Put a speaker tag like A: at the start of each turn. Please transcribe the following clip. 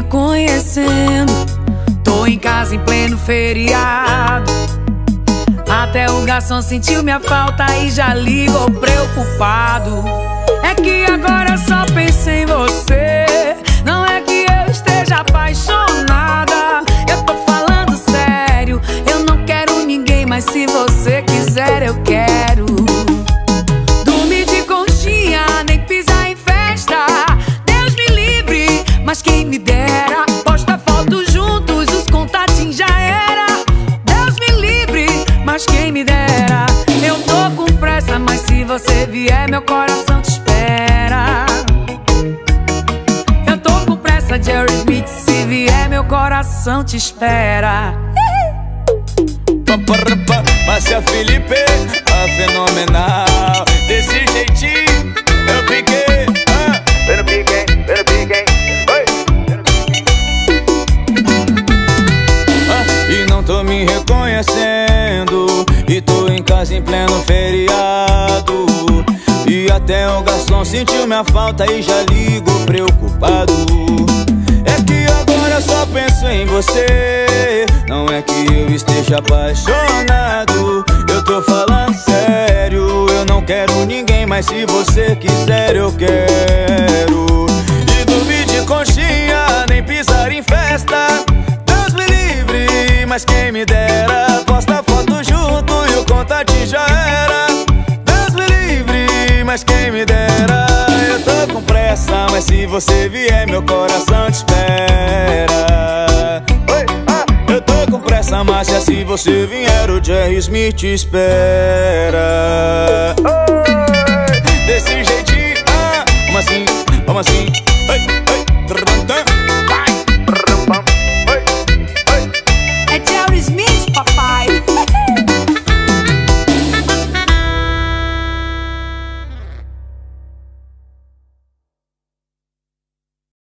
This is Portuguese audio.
A: reconhecendo. Tô em casa em pleno feriado. Até o garçom sentiu minha falta e já ligou preocupado. É que agora só penso em você. Não é que eu esteja apaixonada. Eu tô falando sério. Eu não quero ninguém, mas se você dera. Eu tô com pressa, mas se você vier, meu coração te espera. Eu tô com pressa, Jerry Smith. Se vier, meu coração te espera.
B: Márcia Felipe, a fenomenal Desse jeitinho, eu piquei ah, piquei, eu piquei. Ah, E não tô me reconhecendo em pleno feriado. E até o garçom sentiu minha falta e já ligou preocupado. É que agora só penso em você. Não é que eu esteja apaixonado. Eu tô falando sério. Eu não quero ninguém, mas se você quiser eu quero. E dormir de conchinha, nem pisar em festa. Deus me livre, mas quem me mas quem me dera. Eu tô com pressa, mas se você vier meu coração te espera. Oi, ah, Eu tô com pressa, mas se você vier o Jerry Smith te espera